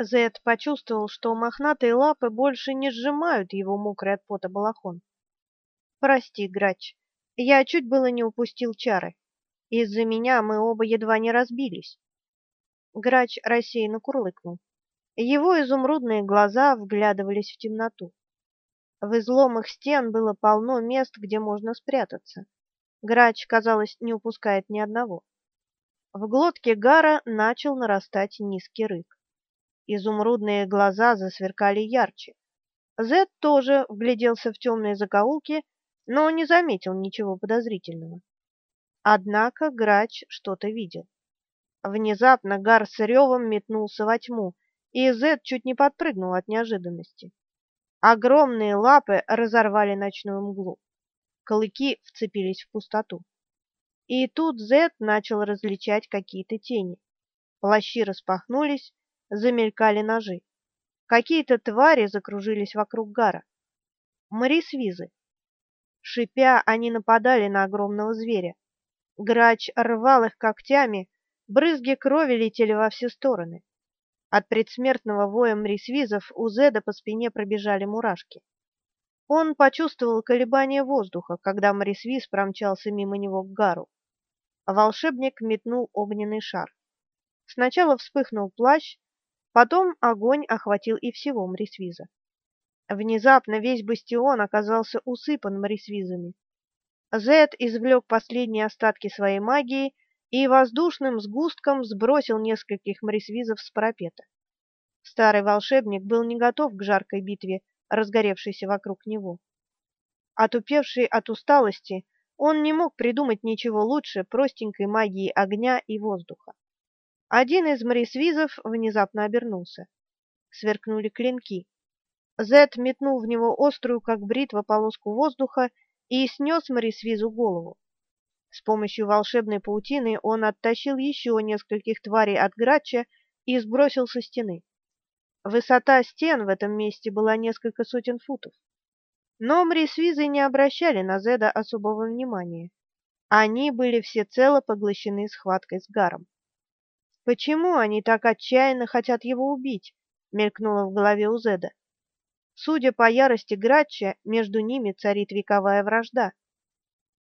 Зед почувствовал, что мохнатые лапы больше не сжимают его мокрый от пота балахон. «Прости, Грач, я чуть было не упустил чары. Из-за меня мы оба едва не разбились». Грач рассеянно курлыкнул. Его изумрудные глаза вглядывались в темноту. В изломах стен было полно мест, где можно спрятаться. Грач, казалось, не упускает ни одного. В глотке Гара начал нарастать низкий рык. Изумрудные глаза засверкали ярче. Зед тоже вгляделся в темные закоулки, но не заметил ничего подозрительного. Однако Грач что-то видел. Внезапно Гар с ревом метнулся во тьму, и Зед чуть не подпрыгнул от неожиданности. Огромные лапы разорвали ночную мглу. Клыки вцепились в пустоту. И тут Зед начал различать какие-то тени. Плащи распахнулись, замелькали ножи. Какие-то твари закружились вокруг Гара. Морисвизы. Шипя, они нападали на огромного зверя. Грач рвал их когтями, брызги крови летели во все стороны. От предсмертного воя мрисвизов у Зеда по спине пробежали мурашки. Он почувствовал колебание воздуха, когда мрисвиз промчался мимо него к Гару. Волшебник метнул огненный шар. Сначала вспыхнул плащ, потом огонь охватил и всего мрисвиза. Внезапно весь бастион оказался усыпан мрисвизами. Зед извлек последние остатки своей магии и воздушным сгустком сбросил нескольких морисвизов с парапета. Старый волшебник был не готов к жаркой битве, разгоревшейся вокруг него. Отупевший от усталости, он не мог придумать ничего лучше простенькой магии огня и воздуха. Один из морисвизов внезапно обернулся. Сверкнули клинки. Зет метнул в него острую, как бритва, полоску воздуха и снес морисвизу голову. С помощью волшебной паутины он оттащил еще нескольких тварей от Грача и сбросил со стены. Высота стен в этом месте была несколько сотен футов. Но мрисвизы не обращали на Зеда особого внимания. Они были всецело поглощены схваткой с Гаром. «Почему они так отчаянно хотят его убить?» — мелькнуло в голове у Зеда. Судя по ярости Грача, между ними царит вековая вражда.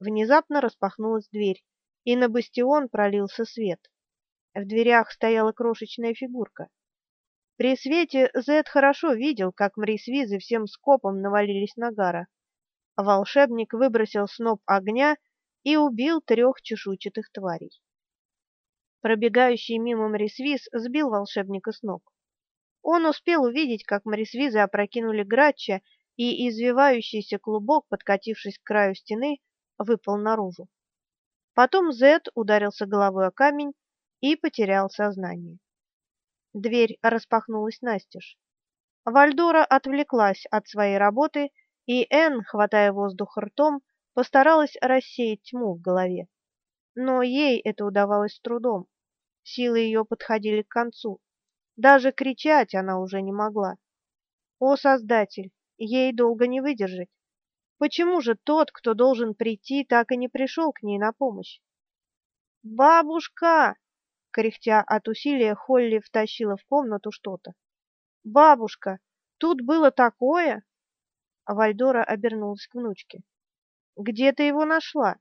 Внезапно распахнулась дверь, и на бастион пролился свет. В дверях стояла крошечная фигурка. При свете Зед хорошо видел, как мрисвизы всем скопом навалились на Гара. Волшебник выбросил сноп огня и убил трех чешуйчатых тварей. Пробегающий мимо мрисвиз сбил волшебника с ног. Он успел увидеть, как мрисвизы опрокинули Грача, и извивающийся клубок, подкатившись к краю стены, выпал наружу. Потом Зед ударился головой о камень и потерял сознание. Дверь распахнулась настежь. Вальдора отвлеклась от своей работы, и Энн, хватая воздух ртом, постаралась рассеять тьму в голове. Но ей это удавалось с трудом. Силы ее подходили к концу. Даже кричать она уже не могла. О, Создатель, ей долго не выдержать. Почему же тот, кто должен прийти, так и не пришел к ней на помощь? «Бабушка!» — кряхтя от усилия, Холли втащила в комнату что-то. «Бабушка, тут было такое!» Вальдора обернулась к внучке. «Где ты его нашла?»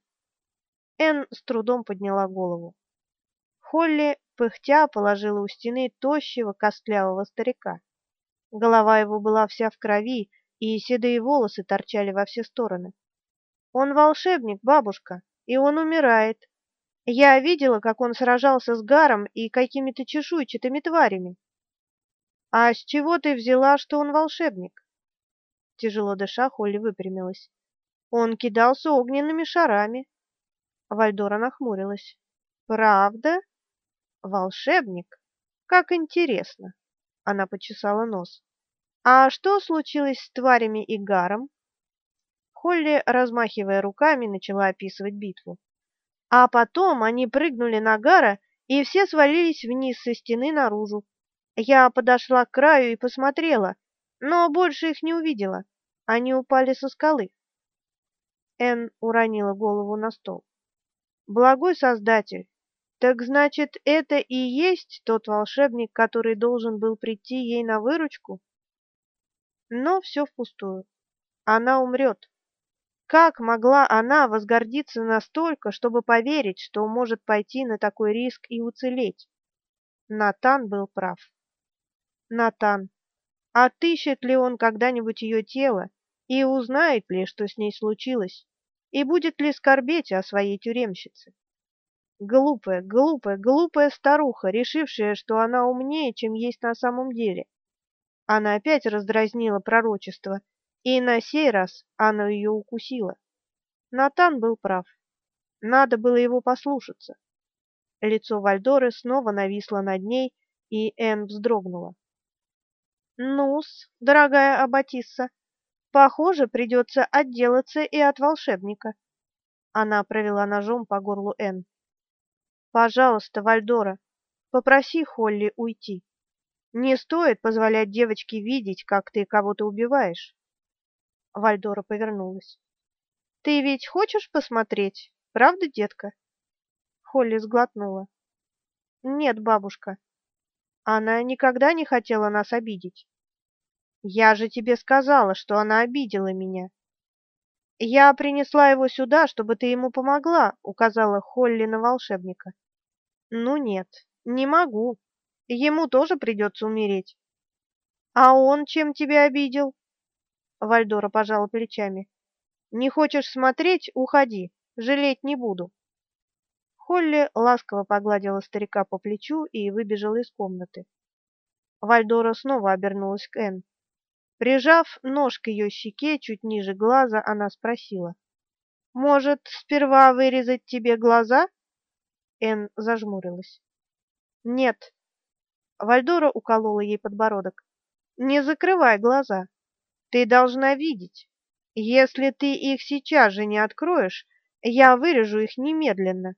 Энн с трудом подняла голову. Холли, пыхтя, положила у стены тощего, костлявого старика. Голова его была вся в крови, и седые волосы торчали во все стороны. Он волшебник, бабушка, и он умирает. Я видела, как он сражался с Гаром и какими-то чешуйчатыми тварями. А с чего ты взяла, что он волшебник? Тяжело дыша, Холли выпрямилась. Он кидался огненными шарами. Вальдора нахмурилась. Правда? Волшебник? Как интересно. Она почесала нос. А что случилось с тварями и гаром? Холли, размахивая руками, начала описывать битву. А потом они прыгнули на Гара, и все свалились вниз со стены наружу. Я подошла к краю и посмотрела, но больше их не увидела. Они упали со скалы. Эн уронила голову на стол. Благой Создатель, Так значит, это и есть тот волшебник, который должен был прийти ей на выручку? Но все впустую. Она умрет. Как могла она возгордиться настолько, чтобы поверить, что может пойти на такой риск и уцелеть? Натан был прав. Натан, отыщет ли он когда-нибудь ее тело и узнает ли, что с ней случилось, и будет ли скорбеть о своей тюремщице? Глупая, глупая, глупая старуха, решившая, что она умнее, чем есть на самом деле. Она опять раздразнила пророчество, и на сей раз оно ее укусило. Натан был прав. Надо было его послушаться. Лицо Вальдоры снова нависло над ней, и Энн вздрогнула. «Ну-с, дорогая Аббатисса, похоже, придется отделаться и от волшебника». Она провела ножом по горлу Энн. Пожалуйста, Вальдора, попроси Холли уйти. Не стоит позволять девочке видеть, как ты кого-то убиваешь. Вальдора повернулась. Ты ведь хочешь посмотреть, правда, детка? Холли сглотнула. Нет, бабушка. Она никогда не хотела нас обидеть. Я же тебе сказала, что она обидела меня. Я принесла его сюда, чтобы ты ему помогла, указала Холли на волшебника. Ну нет, не могу. Ему тоже придется умереть. А он чем тебя обидел? Вальдора пожала плечами. Не хочешь смотреть уходи, жалеть не буду. Холли ласково погладила старика по плечу и выбежала из комнаты. Вальдора снова обернулась к Энн. Прижав нож к ее щеке чуть ниже глаза, она спросила: "Может, сперва вырезать тебе глаза?" Эн зажмурилась. Нет. Вальдора уколола ей подбородок. Не закрывай глаза. Ты должна видеть. Если ты их сейчас же не откроешь, я вырежу их немедленно.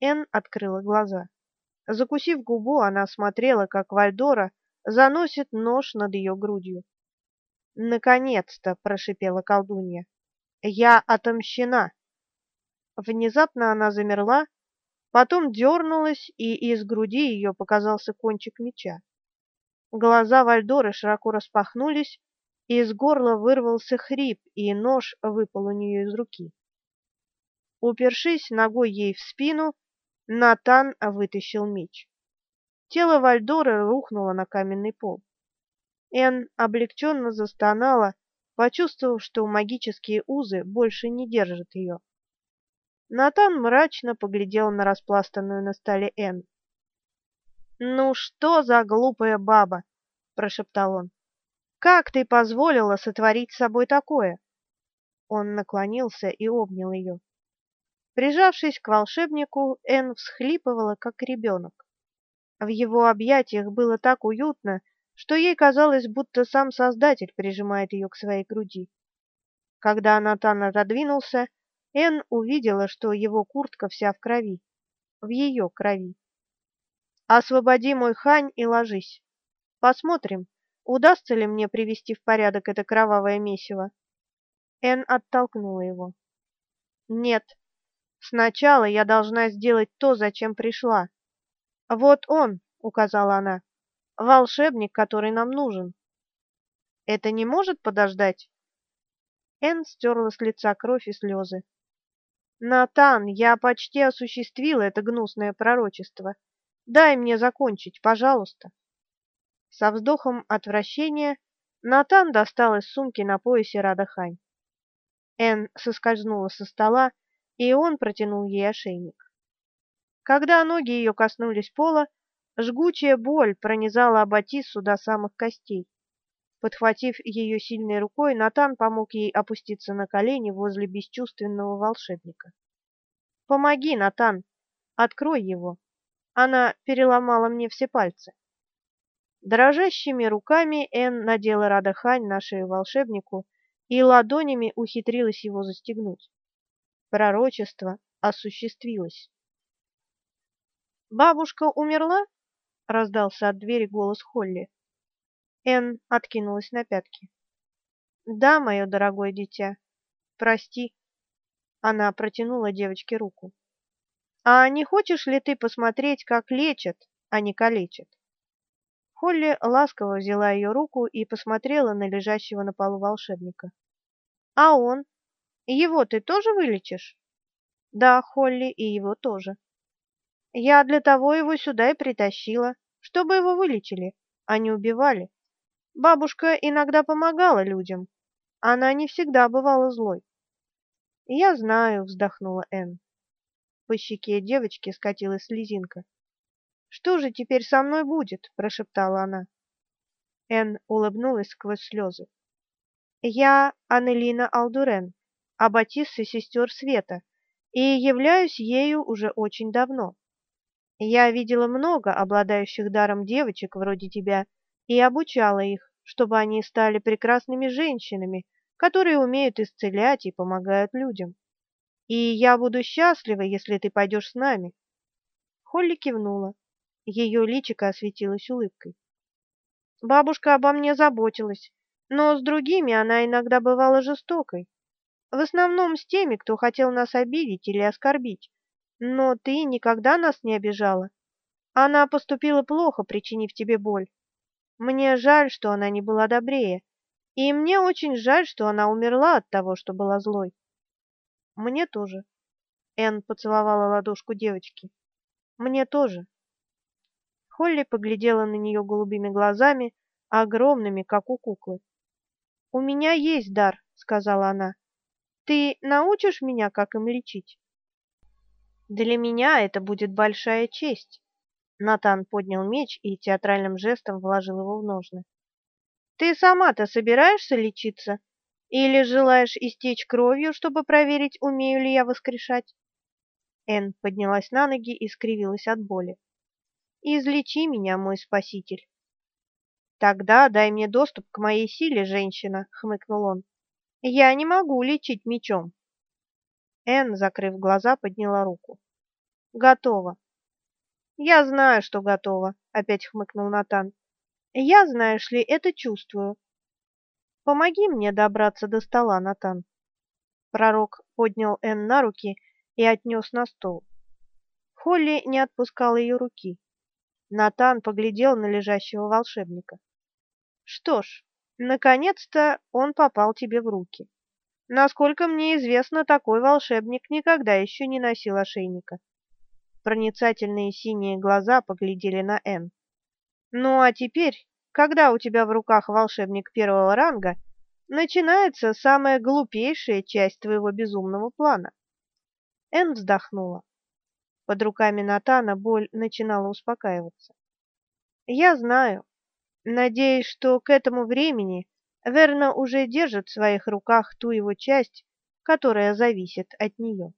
Эн открыла глаза. Закусив губу, она смотрела, как Вальдора заносит нож над ее грудью. Наконец-то, прошипела колдунья. Я отомщена. Внезапно она замерла, Потом дернулась, и из груди ее показался кончик меча. Глаза Вальдоры широко распахнулись, из горла вырвался хрип, и нож выпал у нее из руки. Упершись ногой ей в спину, Натан вытащил меч. Тело Вальдоры рухнуло на каменный пол. Эн облегченно застонала, почувствовав, что магические узы больше не держат ее. Натан мрачно поглядел на распластанную на столе Н. «Ну что за глупая баба!» — прошептал он. «Как ты позволила сотворить с собой такое?» Он наклонился и обнял ее. Прижавшись к волшебнику, Н всхлипывала, как ребенок. В его объятиях было так уютно, что ей казалось, будто сам Создатель прижимает ее к своей груди. Когда Натан отодвинулся, Эн увидела, что его куртка вся в крови, в ее крови. Освободи мой хань и ложись. Посмотрим, удастся ли мне привести в порядок это кровавое месиво. Эн оттолкнула его. Нет. Сначала я должна сделать то, зачем пришла. Вот он, указала она. Волшебник, который нам нужен. Это не может подождать? Эн стерла с лица кровь и слезы. Натан, я почти осуществила это гнусное пророчество. Дай мне закончить, пожалуйста. Со вздохом отвращения Натан достал из сумки на поясе Радахань. Эн соскользнула со стола, и он протянул ей ошейник. Когда ноги ее коснулись пола, жгучая боль пронизала Аббатиссу до самых костей. Подхватив ее сильной рукой, Натан помог ей опуститься на колени возле бесчувственного волшебника. Помоги, Натан, открой его. Она переломала мне все пальцы. Дрожащими руками Эн надела Радахань на шею волшебнику и ладонями ухитрилась его застегнуть. Пророчество осуществилось. Бабушка умерла? Раздался от двери голос Холли. Эн откинулась на пятки. Да, мое дорогое дитя. Прости. Она протянула девочке руку. А не хочешь ли ты посмотреть, как лечат, а не калечат?» Холли ласково взяла ее руку и посмотрела на лежащего на полу волшебника. «А он? Его ты тоже вылечишь?» «Да, Холли, и его тоже. Я для того его сюда и притащила, чтобы его вылечили, а не убивали. Бабушка иногда помогала людям. Она не всегда бывала злой». «Я знаю», — вздохнула Энн. По щеке девочки скатилась слезинка. «Что же теперь со мной будет?» – прошептала она. Эн улыбнулась сквозь слезы. «Я Анелина Алдурен, аббатисса сестер Света, и являюсь ею уже очень давно. Я видела много обладающих даром девочек вроде тебя и обучала их, чтобы они стали прекрасными женщинами, которые умеют исцелять и помогают людям. И я буду счастлива, если ты пойдешь с нами. Холли кивнула. Ее личико осветилось улыбкой. Бабушка обо мне заботилась, но с другими она иногда бывала жестокой. В основном с теми, кто хотел нас обидеть или оскорбить. Но ты никогда нас не обижала. Она поступила плохо, причинив тебе боль. Мне жаль, что она не была добрее. И мне очень жаль, что она умерла от того, что была злой. Мне тоже. Энн поцеловала ладошку девочки. Мне тоже. Холли поглядела на нее голубыми глазами, огромными, как у куклы. У меня есть дар, сказала она. Ты научишь меня, как им лечить? Для меня это будет большая честь. Натан поднял меч и театральным жестом вложил его в ножны. Ты сама-то собираешься лечиться? Или желаешь истечь кровью, чтобы проверить, умею ли я воскрешать? Эн поднялась на ноги и скривилась от боли. Излечи меня, мой спаситель. Тогда дай мне доступ к моей силе, женщина, хмыкнул он. Я не могу лечить мечом. Эн, закрыв глаза, подняла руку. Готово. Я знаю, что готово, опять хмыкнул Натан. Я, знаешь ли, это чувствую. Помоги мне добраться до стола, Натан. Пророк поднял Энн на руки и отнес на стол. Холли не отпускала ее руки. Натан поглядел на лежащего волшебника. Что ж, наконец-то он попал тебе в руки. Насколько мне известно, такой волшебник никогда еще не носил ошейника. Проницательные синие глаза поглядели на Энн. Ну а теперь когда у тебя в руках волшебник первого ранга, начинается самая глупейшая часть твоего безумного плана. Эн вздохнула. Под руками Натана боль начинала успокаиваться. Я знаю. Надеюсь, что к этому времени Верна уже держит в своих руках ту его часть, которая зависит от нее.